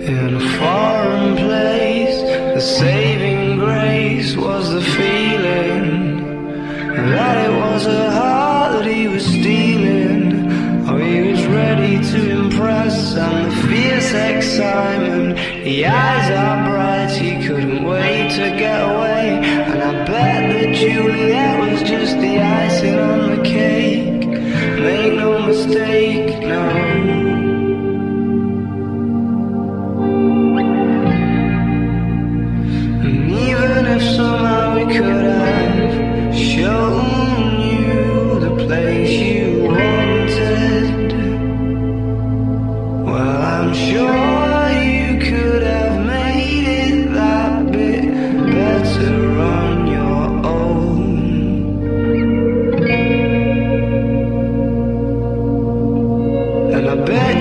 In a foreign place, the saving grace was the feeling that it was a heart that he was stealing. Oh, he was ready to impress, and the fierce excitement. The eyes are bright, he couldn't wait to get away.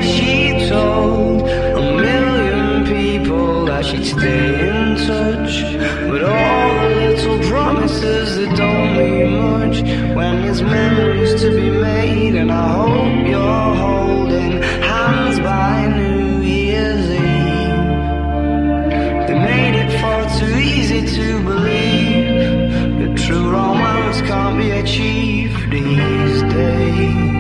She told a million people that she'd stay in touch. But all the little promises that don't mean much when there's memories to be made. And I hope you're holding hands by New Year's Eve. They made it far too easy to believe that true romance can't be achieved these days.